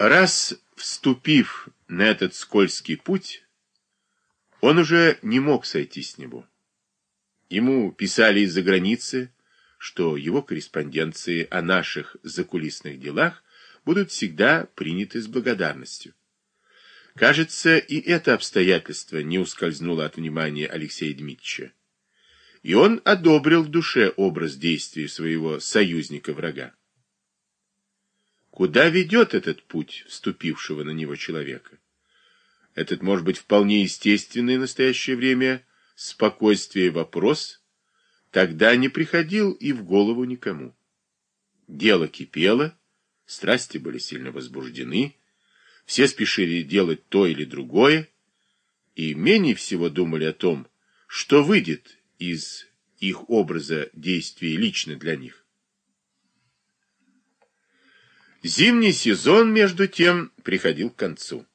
Раз вступив на этот скользкий путь, он уже не мог сойти с него. Ему писали из-за границы, что его корреспонденции о наших закулисных делах будут всегда приняты с благодарностью. Кажется, и это обстоятельство не ускользнуло от внимания Алексея Дмитриевича. И он одобрил в душе образ действий своего союзника-врага. Куда ведет этот путь вступившего на него человека? Этот, может быть, вполне естественный в настоящее время спокойствие вопрос, тогда не приходил и в голову никому. Дело кипело, страсти были сильно возбуждены, все спешили делать то или другое, и менее всего думали о том, что выйдет из их образа действий лично для них. Зимний сезон, между тем, приходил к концу.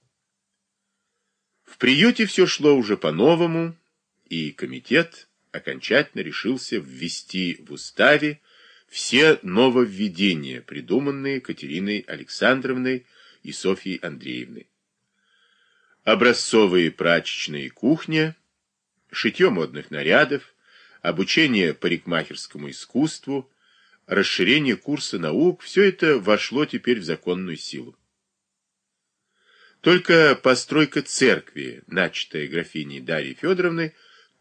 В приюте все шло уже по-новому, и комитет окончательно решился ввести в уставе все нововведения, придуманные Катериной Александровной и Софьей Андреевной. Образцовые прачечные кухня, шитье модных нарядов, обучение парикмахерскому искусству, расширение курса наук – все это вошло теперь в законную силу. Только постройка церкви, начатая графиней Дарьей Федоровной,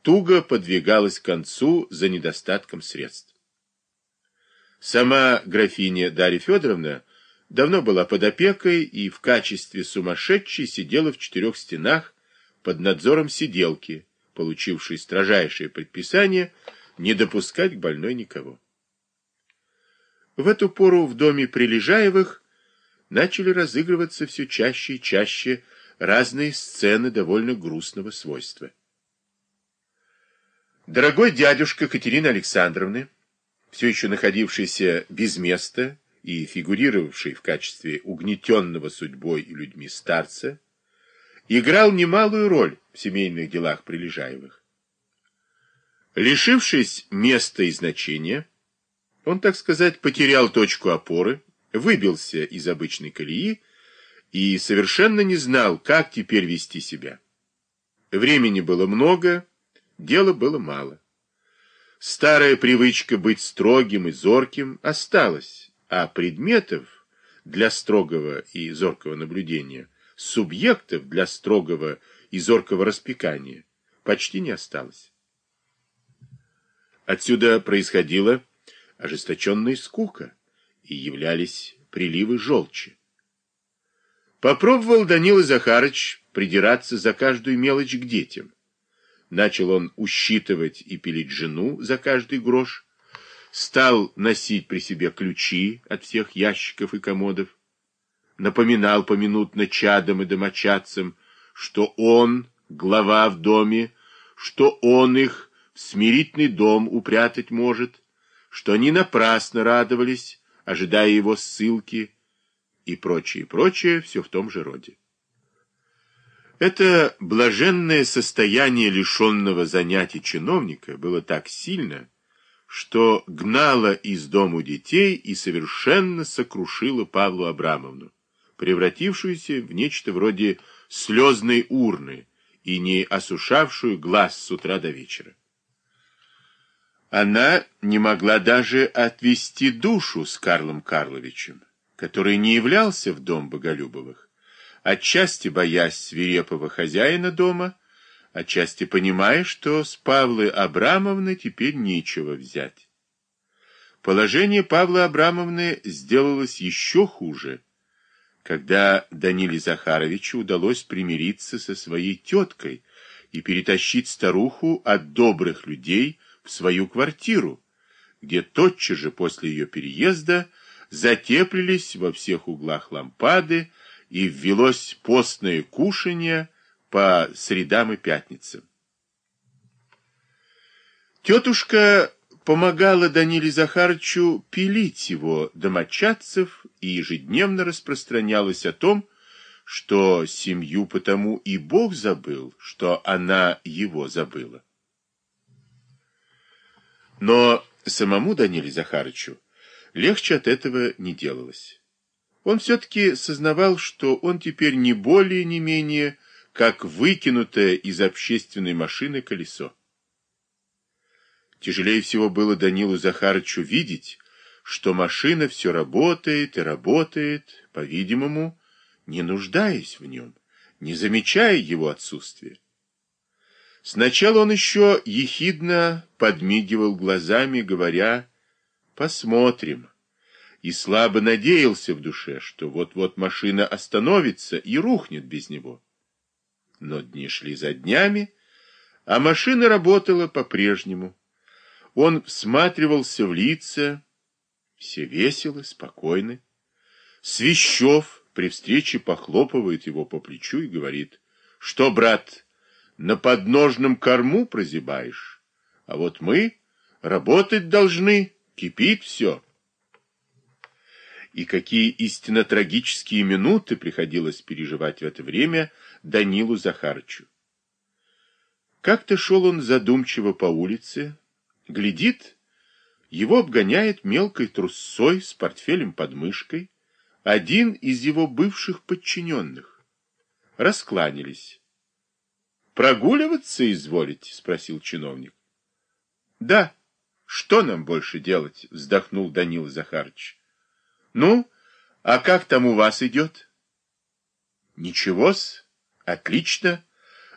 туго подвигалась к концу за недостатком средств. Сама графиня Дарья Федоровна давно была под опекой и в качестве сумасшедшей сидела в четырех стенах под надзором сиделки, получившей строжайшее предписание не допускать к больной никого. В эту пору в доме Прилежаевых начали разыгрываться все чаще и чаще разные сцены довольно грустного свойства. Дорогой дядюшка Катерины Александровны, все еще находившийся без места и фигурировавший в качестве угнетенного судьбой и людьми старца, играл немалую роль в семейных делах Прилежаевых. Лишившись места и значения, он, так сказать, потерял точку опоры, выбился из обычной колеи и совершенно не знал, как теперь вести себя. Времени было много, дела было мало. Старая привычка быть строгим и зорким осталась, а предметов для строгого и зоркого наблюдения, субъектов для строгого и зоркого распекания почти не осталось. Отсюда происходила ожесточенная скука, и являлись приливы желчи. Попробовал Данила Захарыч придираться за каждую мелочь к детям. Начал он усчитывать и пилить жену за каждый грош, стал носить при себе ключи от всех ящиков и комодов, напоминал поминутно чадам и домочадцам, что он глава в доме, что он их в смирительный дом упрятать может, что они напрасно радовались, ожидая его ссылки и прочее, прочее, все в том же роде. Это блаженное состояние лишенного занятий чиновника было так сильно, что гнало из дому детей и совершенно сокрушило Павлу Абрамовну, превратившуюся в нечто вроде слезной урны и не осушавшую глаз с утра до вечера. Она не могла даже отвести душу с Карлом Карловичем, который не являлся в дом Боголюбовых, отчасти боясь свирепого хозяина дома, отчасти понимая, что с Павлы Абрамовны теперь нечего взять. Положение Павла Абрамовны сделалось еще хуже, когда Даниле Захаровичу удалось примириться со своей теткой и перетащить старуху от добрых людей в свою квартиру, где тотчас же после ее переезда затеплились во всех углах лампады и ввелось постное кушанье по средам и пятницам. Тетушка помогала Даниле Захарычу пилить его домочадцев и ежедневно распространялась о том, что семью потому и Бог забыл, что она его забыла. Но самому Даниле Захарычу легче от этого не делалось. Он все-таки сознавал, что он теперь не более, не менее, как выкинутое из общественной машины колесо. Тяжелее всего было Данилу Захарычу видеть, что машина все работает и работает, по-видимому, не нуждаясь в нем, не замечая его отсутствия. Сначала он еще ехидно подмигивал глазами, говоря «посмотрим», и слабо надеялся в душе, что вот-вот машина остановится и рухнет без него. Но дни шли за днями, а машина работала по-прежнему. Он всматривался в лица, все веселы, спокойны. Свящев при встрече похлопывает его по плечу и говорит, что, брат, на подножном корму прозябаешь, а вот мы работать должны, кипит все. И какие истинно трагические минуты приходилось переживать в это время Данилу Захарычу. Как-то шел он задумчиво по улице, глядит, его обгоняет мелкой трусцой с портфелем под мышкой один из его бывших подчиненных. Раскланялись. «Прогуливаться изволите?» — спросил чиновник. «Да. Что нам больше делать?» — вздохнул Данила Захарыч. Ну, а как там у вас идет? Ничего-с, отлично.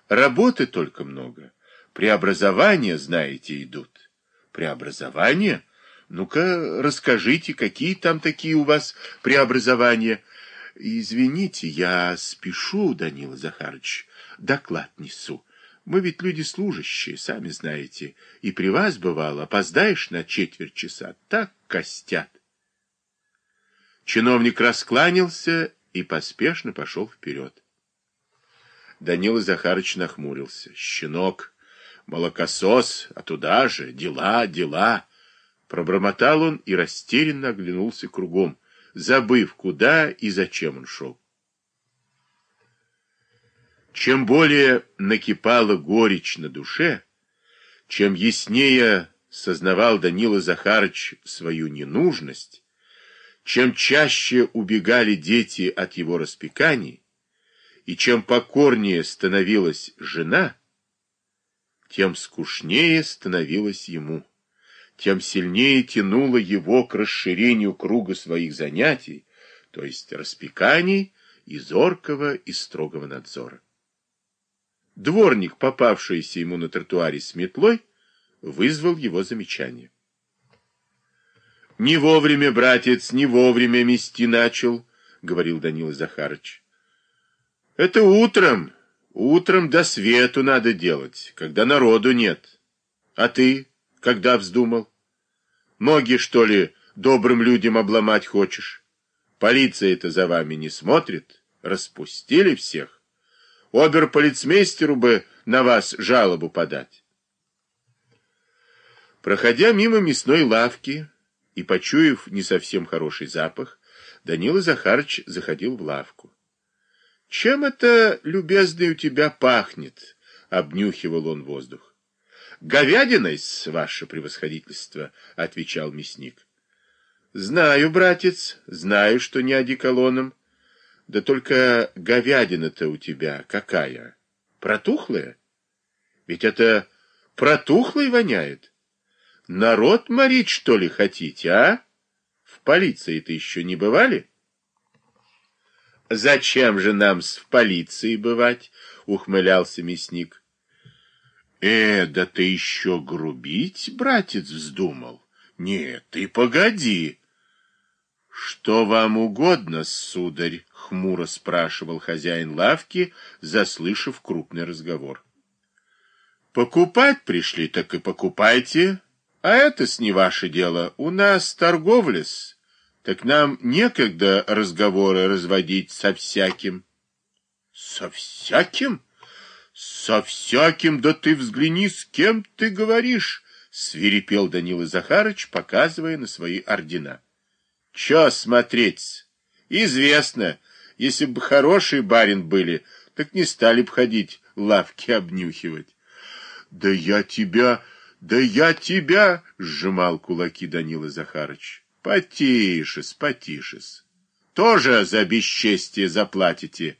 Работы только много. Преобразования, знаете, идут. Преобразования? Ну-ка, расскажите, какие там такие у вас преобразования? Извините, я спешу, Данила Захарович, доклад несу. Мы ведь люди служащие, сами знаете. И при вас, бывало, опоздаешь на четверть часа, так костят. Чиновник раскланялся и поспешно пошел вперед. Данила Захарыч нахмурился. Щенок, молокосос, а туда же, дела, дела. Пробормотал он и растерянно оглянулся кругом, забыв, куда и зачем он шел. Чем более накипала горечь на душе, чем яснее сознавал Данила Захарыч свою ненужность, чем чаще убегали дети от его распеканий, и чем покорнее становилась жена, тем скучнее становилось ему, тем сильнее тянуло его к расширению круга своих занятий, то есть распеканий и зоркого и строгого надзора. Дворник, попавшийся ему на тротуаре с метлой, вызвал его замечание. Не вовремя, братец, не вовремя мести начал, говорил Данила Захарыч. Это утром, утром до свету надо делать, когда народу нет. А ты когда вздумал? Ноги, что ли, добрым людям обломать хочешь? Полиция-то за вами не смотрит, распустили всех. Обер-полицмейстеру бы на вас жалобу подать. Проходя мимо мясной лавки, и, почуяв не совсем хороший запах, Данила Захарыч заходил в лавку. — Чем это, любезный, у тебя пахнет? — обнюхивал он воздух. — Говядиной, ваше превосходительство, — отвечал мясник. — Знаю, братец, знаю, что не одеколоном. Да только говядина-то у тебя какая? Протухлая? Ведь это протухлой воняет. Народ морить, что ли, хотите, а? В полиции-то еще не бывали? Зачем же нам в полиции бывать? Ухмылялся мясник. Э, да ты еще грубить, братец, вздумал? Нет, ты погоди. Что вам угодно, сударь? Хмуро спрашивал хозяин лавки, заслышав крупный разговор. Покупать пришли, так и покупайте, а это с не ваше дело. У нас торговля-с, так нам некогда разговоры разводить со всяким. Со всяким? Со всяким, да ты взгляни, с кем ты говоришь, свирепел Данила Захарыч, показывая на свои ордена. Че смотреть? Известно, если бы хороший барин были, так не стали б ходить лавки обнюхивать. Да я тебя... Да я тебя, сжимал кулаки Данила Захарыч. Потише, потише. тоже за бесчестие заплатите.